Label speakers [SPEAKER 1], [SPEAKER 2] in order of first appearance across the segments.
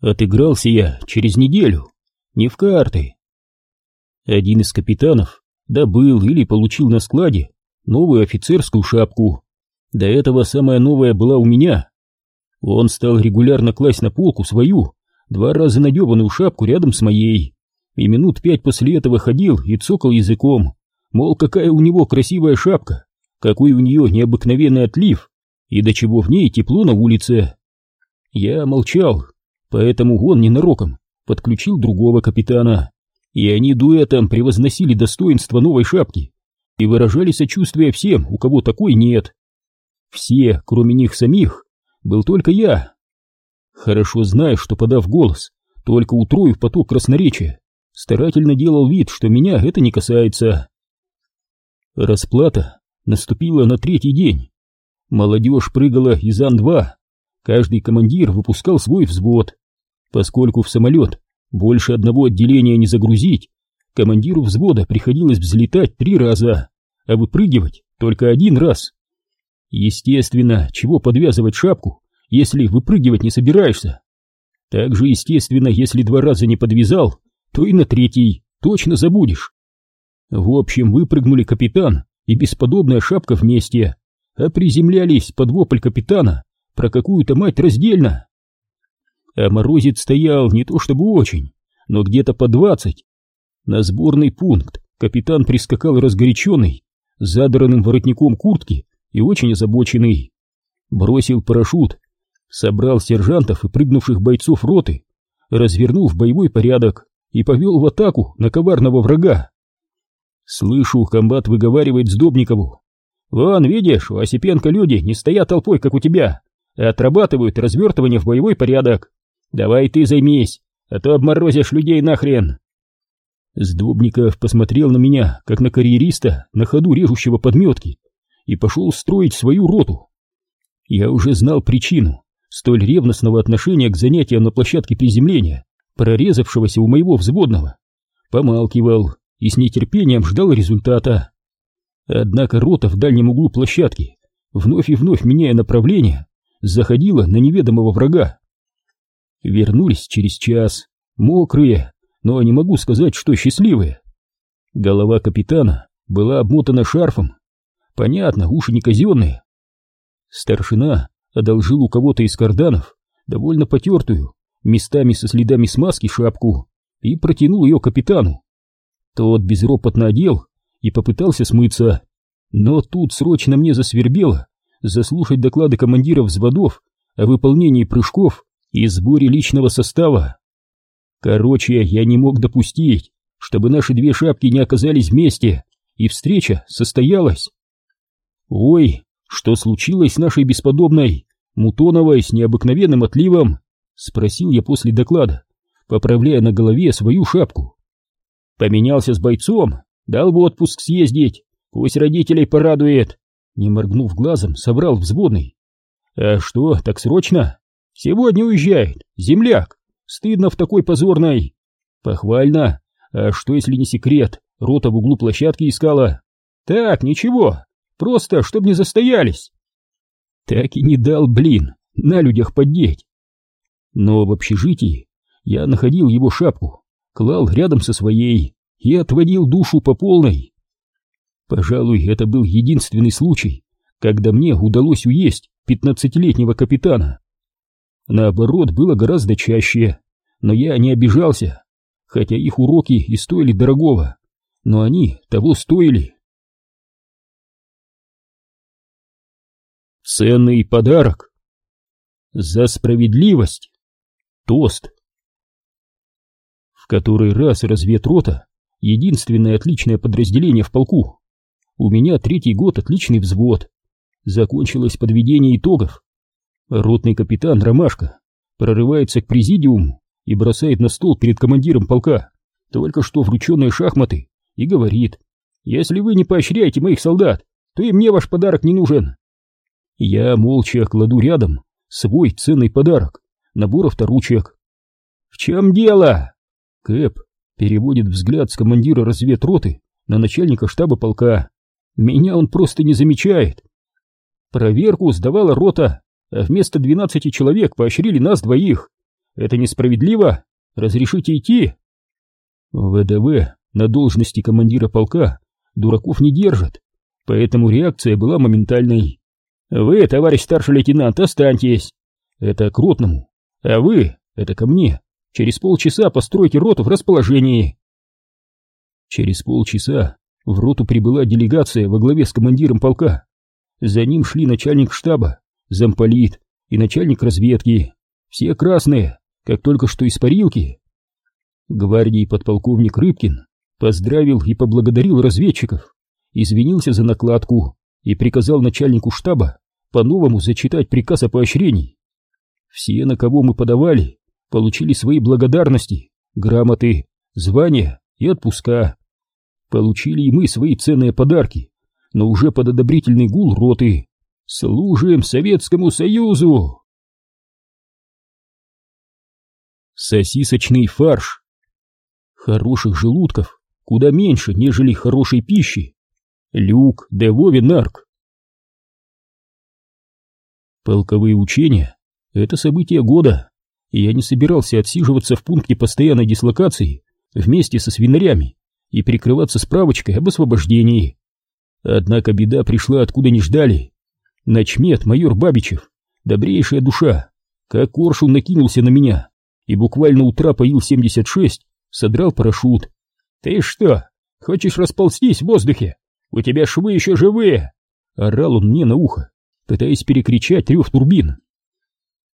[SPEAKER 1] Отыгрался я через неделю, не в карты. Один из капитанов добыл или получил на складе новую офицерскую шапку. До этого самая новая была у меня. Он стал регулярно класть на полку свою, два раза надебанную шапку рядом с моей, и минут пять после этого ходил и цокал языком, мол, какая у него красивая шапка, какой у нее необыкновенный отлив, и до чего в ней тепло на улице. Я молчал, поэтому он ненароком подключил другого капитана, и они дуэтом превозносили достоинство новой шапки и выражали сочувствие всем, у кого такой нет. Все, кроме них самих, был только я. Хорошо знаю, что, подав голос, только утрою в поток красноречия, старательно делал вид, что меня это не касается. Расплата наступила на третий день. Молодежь прыгала из Ан-2, каждый командир выпускал свой взвод. Поскольку в самолет больше одного отделения не загрузить, командиру взвода приходилось взлетать три раза, а выпрыгивать только один раз. Естественно, чего подвязывать шапку, если выпрыгивать не собираешься? Так же естественно, если два раза не подвязал, то и на третий точно забудешь. В общем, выпрыгнули капитан и бесподобная шапка вместе, а приземлялись под вопль капитана про какую-то мать раздельно. А морозец стоял не то чтобы очень, но где-то по двадцать. На сборный пункт капитан прискакал разгоряченный, с задранным воротником куртки и очень озабоченный. Бросил парашют, собрал сержантов и прыгнувших бойцов роты, развернул в боевой порядок и повел в атаку на коварного врага. Слышу, комбат выговаривает Сдобникову. «Вон, видишь, у Осипенко люди не стоят толпой, как у тебя, а отрабатывают развертывание в боевой порядок. Давай ты займись, а то обморозишь людей нахрен!» Сдобников посмотрел на меня, как на карьериста, на ходу режущего подметки, и пошел строить свою роту. Я уже знал причину столь ревностного отношения к занятиям на площадке приземления, прорезавшегося у моего взводного. Помалкивал и с нетерпением ждал результата. Однако рота в дальнем углу площадки, вновь и вновь меняя направление, заходила на неведомого врага. Вернулись через час, мокрые, но не могу сказать, что счастливые. Голова капитана была обмотана шарфом. Понятно, уши не казенные. Старшина одолжил у кого-то из карданов довольно потертую, местами со следами смазки шапку, и протянул ее капитану. Тот безропотно одел и попытался смыться. Но тут срочно мне засвербело заслушать доклады командиров взводов о выполнении прыжков и сборе личного состава. Короче, я не мог допустить, чтобы наши две шапки не оказались вместе, и встреча состоялась. Ой, что случилось с нашей бесподобной Мутоновой с необыкновенным отливом? Спросил я после доклада, поправляя на голове свою шапку. Поменялся с бойцом, дал бы отпуск съездить, пусть родителей порадует. Не моргнув глазом, соврал взводный. А что, так срочно? Сегодня уезжает, земляк. Стыдно в такой позорной. Похвально. А что, если не секрет, рота в углу площадки искала? Так, ничего, просто чтоб не застоялись. Так и не дал, блин, на людях поддеть. Но в общежитии я находил его шапку, клал рядом со своей и отводил душу по полной. Пожалуй, это был единственный случай, когда мне удалось уесть пятнадцатилетнего капитана. Наоборот, было гораздо чаще, но я не обижался, хотя их уроки и стоили дорогого, но они того стоили. Ценный подарок. За справедливость. Тост. В который раз разведрота — единственное отличное подразделение в полку. У меня третий год отличный взвод. Закончилось подведение итогов. Ротный капитан Ромашка прорывается к президиуму и бросает на стол перед командиром полка только что врученные шахматы и говорит, «Если вы не поощряете моих солдат, то и мне ваш подарок не нужен». Я молча кладу рядом свой ценный подарок, набор авторучек. «В чем дело?» Кэп переводит взгляд с командира разведроты на начальника штаба полка. Меня он просто не замечает. Проверку сдавала рота, а вместо двенадцати человек поощрили нас двоих. Это несправедливо? Разрешите идти?» ВДВ на должности командира полка дураков не держат, поэтому реакция была моментальной. «Вы, товарищ старший лейтенант, останьтесь!» «Это к ротному, а вы, это ко мне. Через полчаса постройте роту в расположении». Через полчаса в роту прибыла делегация во главе с командиром полка. За ним шли начальник штаба, замполит и начальник разведки. Все красные, как только что из парилки. Гвардии подполковник Рыбкин поздравил и поблагодарил разведчиков, извинился за накладку и приказал начальнику штаба по-новому зачитать приказ о поощрении. Все, на кого мы подавали, получили свои благодарности, грамоты, звания и отпуска. Получили и мы свои ценные подарки, но уже под одобрительный гул роты. Служим Советскому Союзу! Сосисочный фарш. Хороших желудков куда меньше, нежели хорошей пищи. Люк де Вовенарк. Полковые учения — это событие года, и я не собирался отсиживаться в пункте постоянной дислокации вместе со свинарями и прикрываться справочкой об освобождении. Однако беда пришла откуда не ждали. Начмет майор Бабичев, добрейшая душа, как коршун накинулся на меня и буквально утра поил 76 содрал парашют. «Ты что, хочешь расползтись в воздухе? У тебя швы еще живые!» Орал он мне на ухо, пытаясь перекричать рев турбин.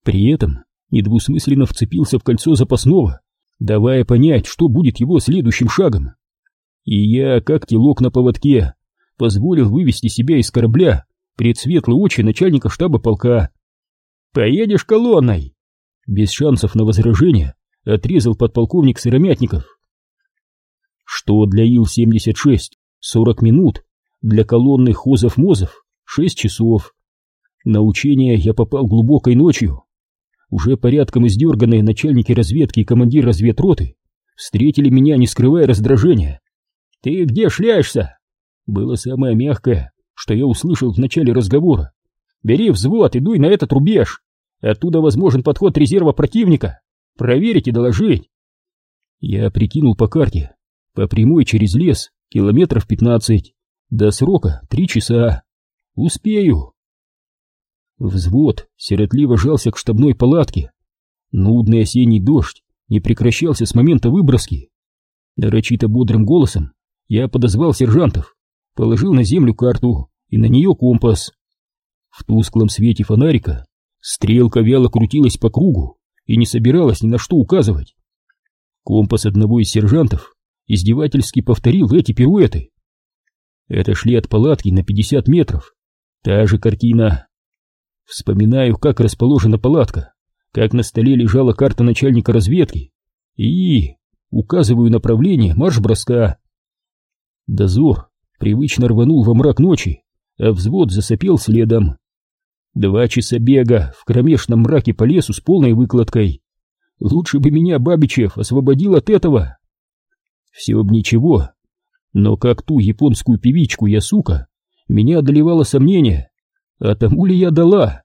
[SPEAKER 1] При этом недвусмысленно вцепился в кольцо запасного, давая понять, что будет его следующим шагом. И я, как телок на поводке, позволил вывести себя из корабля пред светлые очи начальника штаба полка. «Поедешь колонной!» Без шансов на возражение отрезал подполковник Сыромятников. Что для Ил-76 40 минут, для колонны Хозов-Мозов 6 часов. На учение я попал глубокой ночью. Уже порядком издерганные начальники разведки и командир разведроты встретили меня, не скрывая раздражения. «Ты где шляешься?» Было самое мягкое, что я услышал в начале разговора. «Бери взвод и дуй на этот рубеж. Оттуда возможен подход резерва противника. Проверить и доложить». Я прикинул по карте. По прямой через лес километров пятнадцать. До срока три часа. Успею. Взвод сиротливо жался к штабной палатке. Нудный осенний дождь не прекращался с момента выброски. Нарочито бодрым голосом я подозвал сержантов, положил на землю карту и на нее компас. В тусклом свете фонарика стрелка вяло крутилась по кругу и не собиралась ни на что указывать. Компас одного из сержантов издевательски повторил эти пируэты. Это шли от палатки на 50 метров. Та же картина. Вспоминаю, как расположена палатка, как на столе лежала карта начальника разведки и указываю направление марш-броска. Дозор привычно рванул во мрак ночи, а взвод засопел следом. Два часа бега в кромешном мраке по лесу с полной выкладкой. Лучше бы меня Бабичев освободил от этого. Все б ничего, но как ту японскую певичку я, сука, меня одолевало сомнение, а тому ли я дала?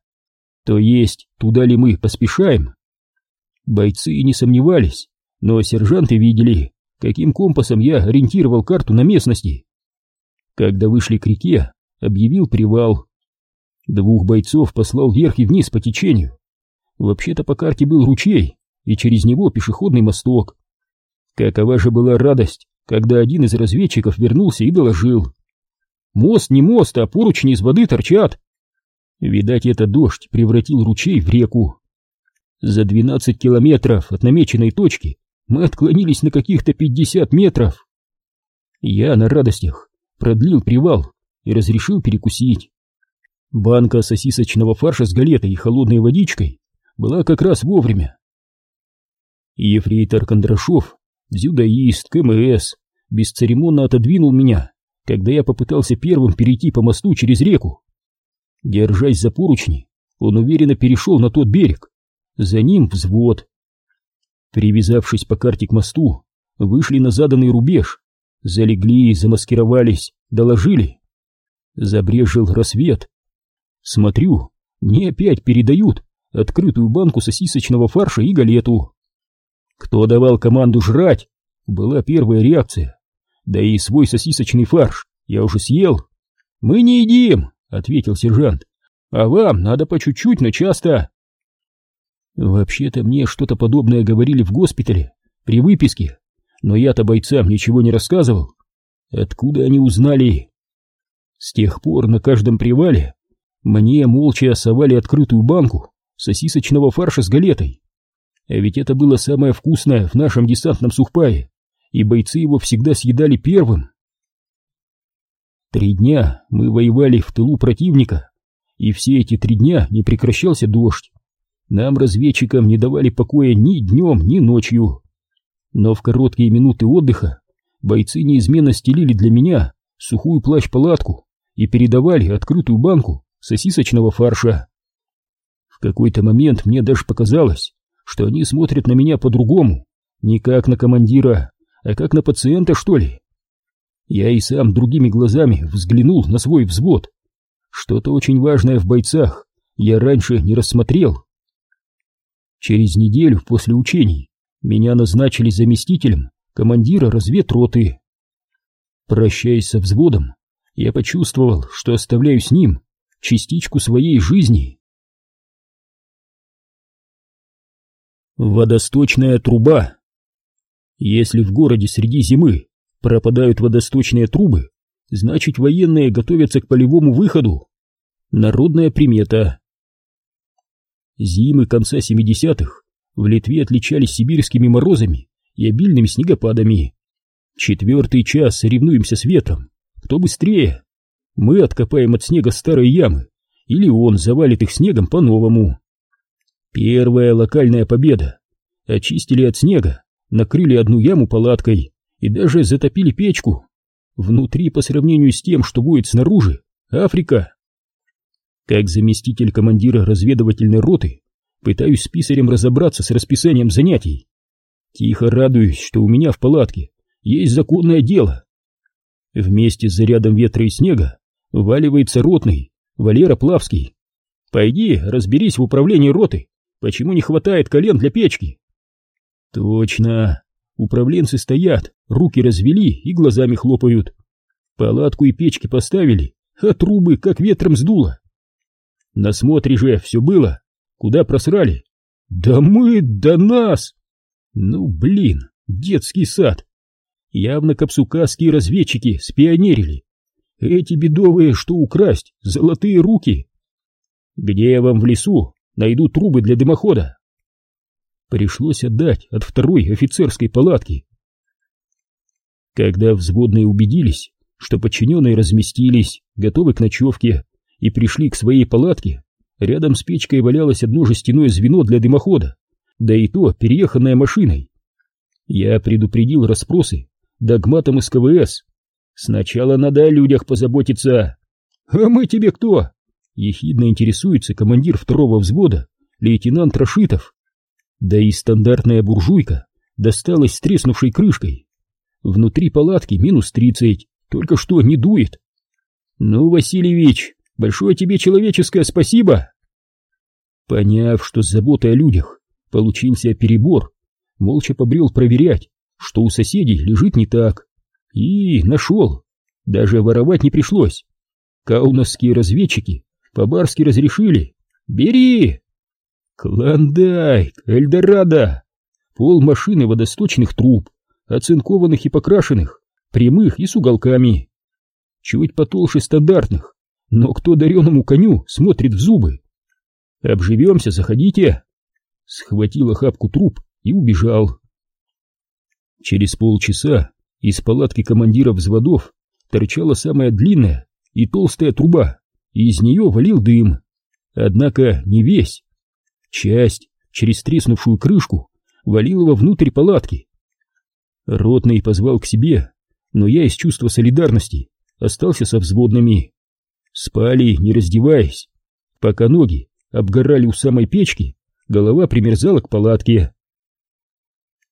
[SPEAKER 1] То есть, туда ли мы поспешаем? Бойцы не сомневались, но сержанты видели, каким компасом я ориентировал карту на местности. Когда вышли к реке, объявил привал. Двух бойцов послал вверх и вниз по течению. Вообще-то по карте был ручей, и через него пешеходный мосток. Какова же была радость, когда один из разведчиков вернулся и доложил. Мост не мост, а поручни из воды торчат. Видать, этот дождь превратил ручей в реку. За 12 километров от намеченной точки мы отклонились на каких-то 50 метров. Я на радостях продлил привал и разрешил перекусить. Банка сосисочного фарша с галетой и холодной водичкой была как раз вовремя. Ефрейтор Кондрашов Дзюдоист, КМС бесцеремонно отодвинул меня, когда я попытался первым перейти по мосту через реку. Держась за поручни, он уверенно перешел на тот берег. За ним взвод. Привязавшись по карте к мосту, вышли на заданный рубеж, залегли, замаскировались, доложили. Забрежил рассвет. Смотрю, мне опять передают открытую банку сосисочного фарша и галету. «Кто давал команду жрать?» Была первая реакция. «Да и свой сосисочный фарш я уже съел». «Мы не едим», — ответил сержант. «А вам надо по чуть-чуть, но часто». Вообще-то мне что-то подобное говорили в госпитале, при выписке, но я-то бойцам ничего не рассказывал. Откуда они узнали? С тех пор на каждом привале мне молча совали открытую банку сосисочного фарша с галетой. А ведь это было самое вкусное в нашем десантном сухпае, и бойцы его всегда съедали первым. Три дня мы воевали в тылу противника, и все эти три дня не прекращался дождь. Нам, разведчикам, не давали покоя ни днем, ни ночью. Но в короткие минуты отдыха бойцы неизменно стелили для меня сухую плащ-палатку и передавали открытую банку сосисочного фарша. В какой-то момент мне даже показалось, что они смотрят на меня по-другому, не как на командира, а как на пациента, что ли. Я и сам другими глазами взглянул на свой взвод. Что-то очень важное в бойцах я раньше не рассмотрел. Через неделю после учений меня назначили заместителем командира разведроты. Прощаясь со взводом, я почувствовал, что оставляю с ним частичку своей жизни. Водосточная труба Если в городе среди зимы пропадают водосточные трубы, значит военные готовятся к полевому выходу. Народная примета. Зимы конца 70-х в Литве отличались сибирскими морозами и обильными снегопадами. Четвертый час соревнуемся с ветром. Кто быстрее? Мы откопаем от снега старые ямы, или он завалит их снегом по-новому. Первая локальная победа. Очистили от снега, накрыли одну яму палаткой и даже затопили печку. Внутри, по сравнению с тем, что будет снаружи, Африка. Как заместитель командира разведывательной роты пытаюсь с писарем разобраться с расписанием занятий. Тихо радуюсь, что у меня в палатке есть законное дело. Вместе с зарядом ветра и снега валивается ротный Валера Плавский. Пойди, разберись в управлении роты, почему не хватает колен для печки. Точно, управленцы стоят, руки развели и глазами хлопают. Палатку и печки поставили, а трубы как ветром сдуло. На смотре же все было. Куда просрали? Да мы, да нас! Ну, блин, детский сад. Явно капсукасские разведчики спионерили. Эти бедовые, что украсть, золотые руки. Где я вам в лесу найду трубы для дымохода? Пришлось отдать от второй офицерской палатки. Когда взводные убедились, что подчиненные разместились, готовы к ночевке, и пришли к своей палатке, рядом с печкой валялось одно жестяное звено для дымохода, да и то перееханное машиной. Я предупредил расспросы догматом из КВС. Сначала надо о людях позаботиться. А мы тебе кто? Ехидно интересуется командир второго взвода, лейтенант Рашитов. Да и стандартная буржуйка досталась с треснувшей крышкой. Внутри палатки минус тридцать, только что не дует. Ну, Васильевич, Большое тебе человеческое спасибо!» Поняв, что с заботой о людях получился перебор, молча побрел проверять, что у соседей лежит не так. И нашел. Даже воровать не пришлось. Каунасские разведчики по-барски разрешили. «Бери!» Клондайк, Эльдорадо! Пол машины водосточных труб, оцинкованных и покрашенных, прямых и с уголками. Чуть потолще стандартных, но кто дареному коню смотрит в зубы? Обживемся, заходите. Схватил охапку труп и убежал. Через полчаса из палатки командира взводов торчала самая длинная и толстая труба, и из нее валил дым. Однако не весь. Часть, через треснувшую крышку, валила внутрь палатки. Ротный позвал к себе, но я из чувства солидарности остался со взводными. Спали, не раздеваясь. Пока ноги обгорали у самой печки, голова примерзала к палатке.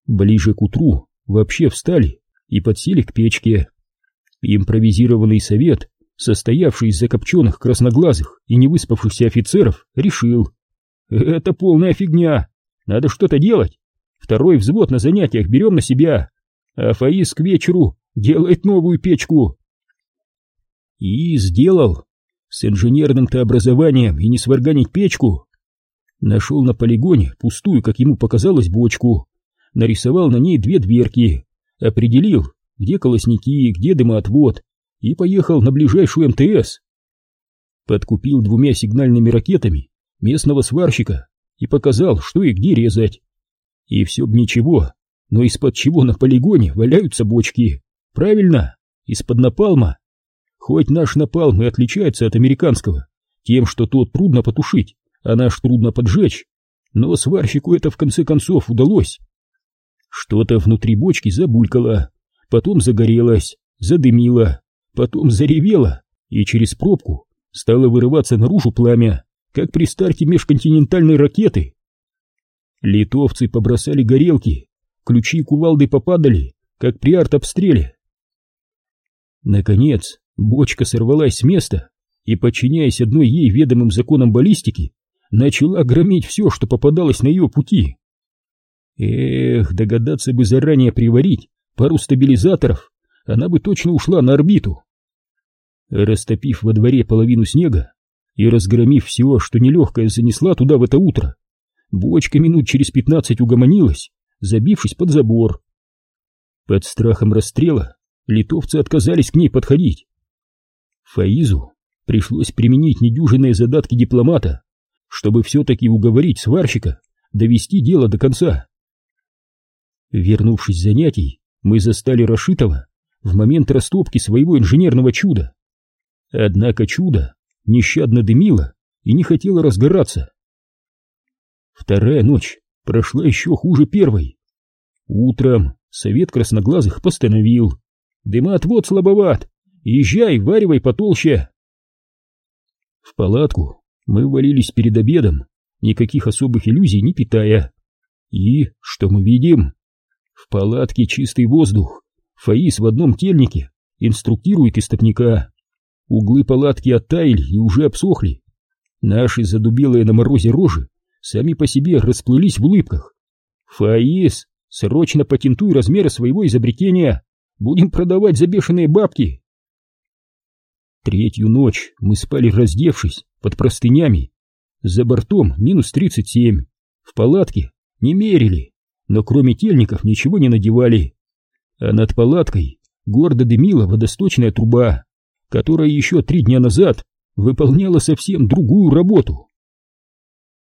[SPEAKER 1] Ближе к утру вообще встали и подсели к печке. Импровизированный совет, состоявший из закопченных красноглазых и невыспавшихся офицеров, решил, Это полная фигня. Надо что-то делать. Второй взвод на занятиях берем на себя. А Фаис к вечеру делает новую печку. И сделал. С инженерным-то образованием и не сварганить печку. Нашел на полигоне пустую, как ему показалось, бочку. Нарисовал на ней две дверки. Определил, где колосники, где дымоотвод. И поехал на ближайшую МТС. Подкупил двумя сигнальными ракетами местного сварщика и показал, что и где резать. И все б ничего, но из-под чего на полигоне валяются бочки? Правильно, из-под напалма. Хоть наш напалм и отличается от американского, тем, что тот трудно потушить, а наш трудно поджечь, но сварщику это в конце концов удалось. Что-то внутри бочки забулькало, потом загорелось, задымило, потом заревело, и через пробку стало вырываться наружу пламя как при старте межконтинентальной ракеты. Литовцы побросали горелки, ключи и кувалды попадали, как при артобстреле. Наконец, бочка сорвалась с места и, подчиняясь одной ей ведомым законам баллистики, начала громить все, что попадалось на ее пути. Эх, догадаться бы заранее приварить пару стабилизаторов, она бы точно ушла на орбиту. Растопив во дворе половину снега, и, разгромив всего, что нелегкое занесла туда в это утро, бочка минут через пятнадцать угомонилась, забившись под забор. Под страхом расстрела литовцы отказались к ней подходить. Фаизу пришлось применить недюжинные задатки дипломата, чтобы все-таки уговорить сварщика довести дело до конца. Вернувшись с занятий, мы застали Рашитова в момент растопки своего инженерного чуда. Однако чудо нещадно дымила и не хотела разгораться. Вторая ночь прошла еще хуже первой. Утром совет красноглазых постановил. Дымоотвод слабоват, езжай, варивай потолще. В палатку мы валились перед обедом, никаких особых иллюзий не питая. И что мы видим? В палатке чистый воздух, Фаис в одном тельнике инструктирует истопника. Углы палатки оттаяли и уже обсохли. Наши задубелые на морозе рожи сами по себе расплылись в улыбках. «Фаис, срочно патентуй размеры своего изобретения! Будем продавать за бешеные бабки!» Третью ночь мы спали раздевшись, под простынями. За бортом минус тридцать семь. В палатке не мерили, но кроме тельников ничего не надевали. А над палаткой гордо дымила водосточная труба которая еще три дня назад выполняла совсем другую работу.